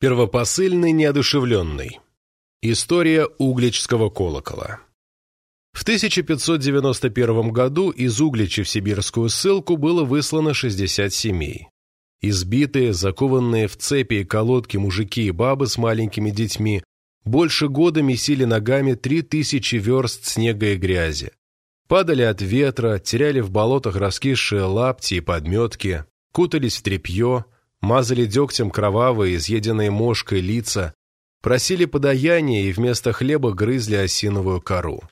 Первопосыльный неодушевленный. История Угличского колокола. В 1591 году из Углича в сибирскую ссылку было выслано 60 семей. Избитые, закованные в цепи и колодки мужики и бабы с маленькими детьми больше года месили ногами три тысячи верст снега и грязи. Падали от ветра, теряли в болотах раскисшие лапти и подметки, кутались в тряпье, мазали дегтем кровавые, изъеденные мошкой лица, просили подаяния и вместо хлеба грызли осиновую кору.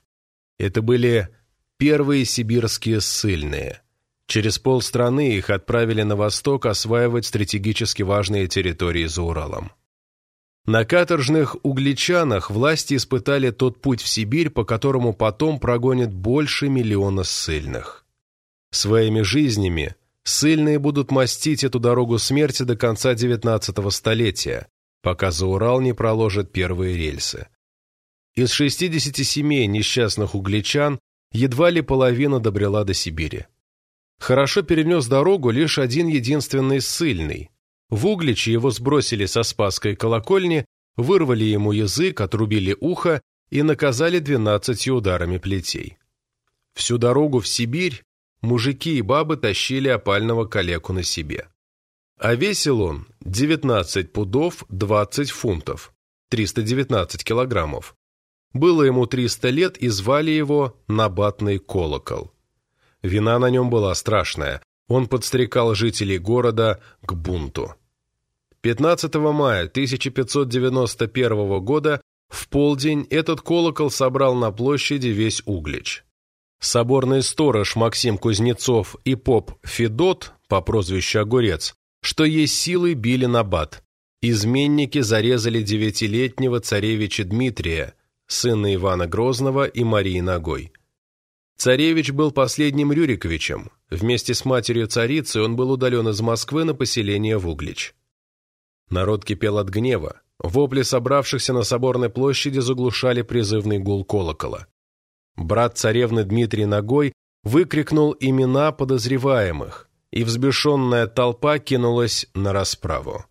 Это были первые сибирские ссыльные. Через полстраны их отправили на восток осваивать стратегически важные территории за Уралом. На каторжных угличанах власти испытали тот путь в Сибирь, по которому потом прогонят больше миллиона ссыльных. Своими жизнями Сыльные будут мастить эту дорогу смерти до конца XIX столетия, пока за Урал не проложат первые рельсы. Из 60 семей несчастных угличан едва ли половина добрела до Сибири. Хорошо перенес дорогу лишь один единственный ссыльный. В Угличе его сбросили со Спасской колокольни, вырвали ему язык, отрубили ухо и наказали двенадцатью ударами плетей. Всю дорогу в Сибирь мужики и бабы тащили опального калеку на себе. А весил он 19 пудов 20 фунтов, 319 килограммов. Было ему 300 лет и звали его Набатный колокол. Вина на нем была страшная, он подстрекал жителей города к бунту. 15 мая 1591 года в полдень этот колокол собрал на площади весь Углич. Соборный сторож Максим Кузнецов и поп Федот по прозвищу Огурец, что есть силы били на бат. Изменники зарезали девятилетнего царевича Дмитрия, сына Ивана Грозного и Марии Ногой. Царевич был последним Рюриковичем. Вместе с матерью царицы он был удален из Москвы на поселение в Углич. Народ кипел от гнева. Вопли собравшихся на Соборной площади заглушали призывный гул колокола. Брат царевны Дмитрий Ногой выкрикнул имена подозреваемых, и взбешенная толпа кинулась на расправу.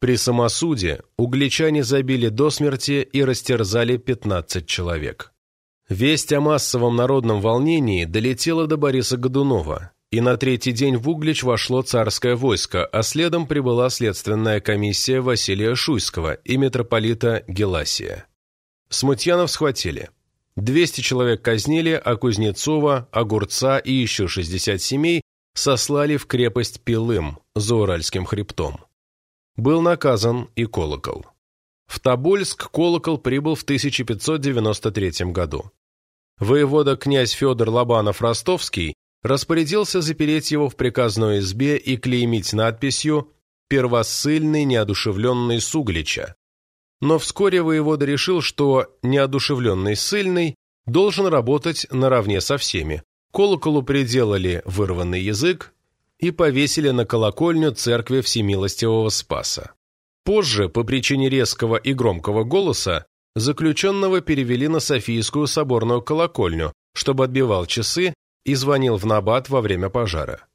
При самосуде угличане забили до смерти и растерзали 15 человек. Весть о массовом народном волнении долетела до Бориса Годунова, и на третий день в Углич вошло царское войско, а следом прибыла следственная комиссия Василия Шуйского и митрополита Геласия. Смутьянов схватили – 200 человек казнили, а Кузнецова, Огурца и еще 60 семей сослали в крепость Пилым за Уральским хребтом. Был наказан и Колокол. В Тобольск Колокол прибыл в 1593 году. Воевода князь Федор Лобанов-Ростовский распорядился запереть его в приказной избе и клеймить надписью «Первосыльный неодушевленный Суглича», но вскоре воевода решил, что неодушевленный ссыльный должен работать наравне со всеми. Колоколу приделали вырванный язык и повесили на колокольню церкви Всемилостивого Спаса. Позже, по причине резкого и громкого голоса, заключенного перевели на Софийскую соборную колокольню, чтобы отбивал часы и звонил в набат во время пожара.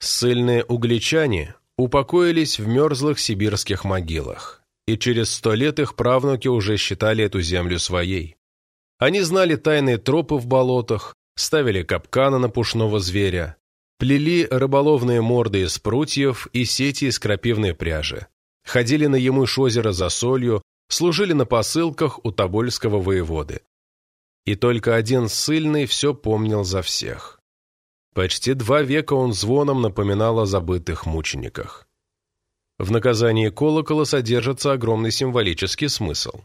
Ссыльные угличане упокоились в мерзлых сибирских могилах и через сто лет их правнуки уже считали эту землю своей. Они знали тайные тропы в болотах, ставили капканы на пушного зверя, плели рыболовные морды из прутьев и сети из крапивной пряжи, ходили на Ямыш озеро за солью, служили на посылках у Тобольского воеводы. И только один ссыльный все помнил за всех. Почти два века он звоном напоминал о забытых мучениках. В наказании колокола содержится огромный символический смысл.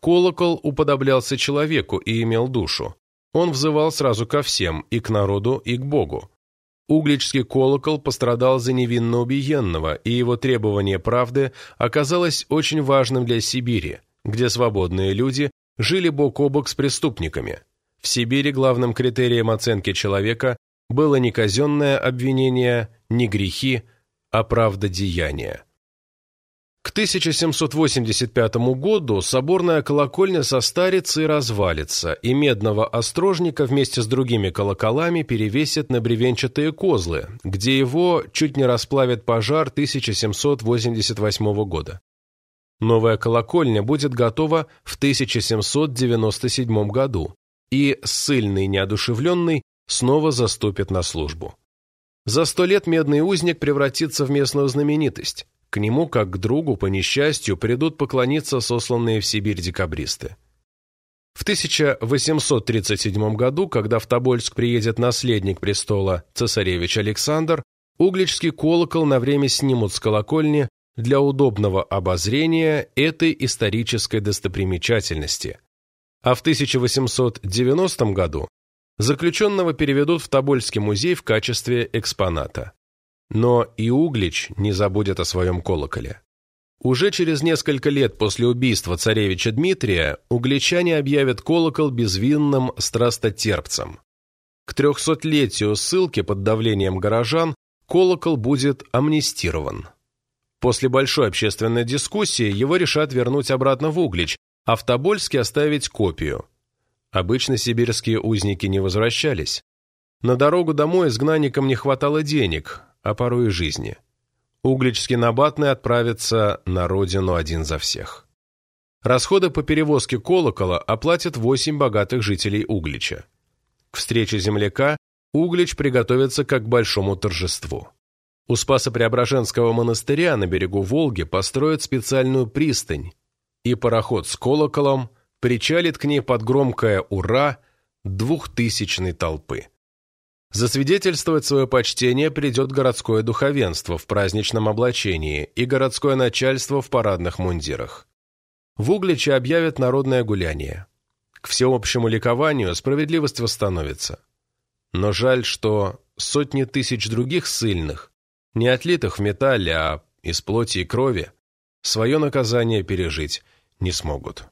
Колокол уподоблялся человеку и имел душу. Он взывал сразу ко всем, и к народу, и к Богу. Угличский колокол пострадал за невинно убиенного, и его требование правды оказалось очень важным для Сибири, где свободные люди жили бок о бок с преступниками. В Сибири главным критерием оценки человека было не казенное обвинение, не грехи, а правдодеяние. К 1785 году соборная колокольня состарится и развалится, и медного острожника вместе с другими колоколами перевесят на бревенчатые козлы, где его чуть не расплавит пожар 1788 года. Новая колокольня будет готова в 1797 году, и ссыльный неодушевленный снова заступит на службу. За сто лет медный узник превратится в местную знаменитость. К нему, как к другу, по несчастью, придут поклониться сосланные в Сибирь декабристы. В 1837 году, когда в Тобольск приедет наследник престола цесаревич Александр, Угличский колокол на время снимут с колокольни для удобного обозрения этой исторической достопримечательности. А в 1890 году заключенного переведут в Тобольский музей в качестве экспоната. Но и Углич не забудет о своем колоколе. Уже через несколько лет после убийства царевича Дмитрия угличане объявят колокол безвинным страстотерпцем. К трехсотлетию ссылки под давлением горожан колокол будет амнистирован. После большой общественной дискуссии его решат вернуть обратно в Углич, а в Тобольске оставить копию. Обычно сибирские узники не возвращались. На дорогу домой изгнанникам не хватало денег, а порой и жизни. Угличский набатный отправится на родину один за всех. Расходы по перевозке колокола оплатят восемь богатых жителей Углича. К встрече земляка Углич приготовится как к большому торжеству. У Спасо-Преображенского монастыря на берегу Волги построят специальную пристань, и пароход с колоколом причалит к ней под громкое «Ура!» двухтысячной толпы. Засвидетельствовать свое почтение придет городское духовенство в праздничном облачении и городское начальство в парадных мундирах. В Угличе объявят народное гуляние. К всеобщему ликованию справедливость восстановится. Но жаль, что сотни тысяч других ссыльных, не отлитых в металле, а из плоти и крови, свое наказание пережить не смогут.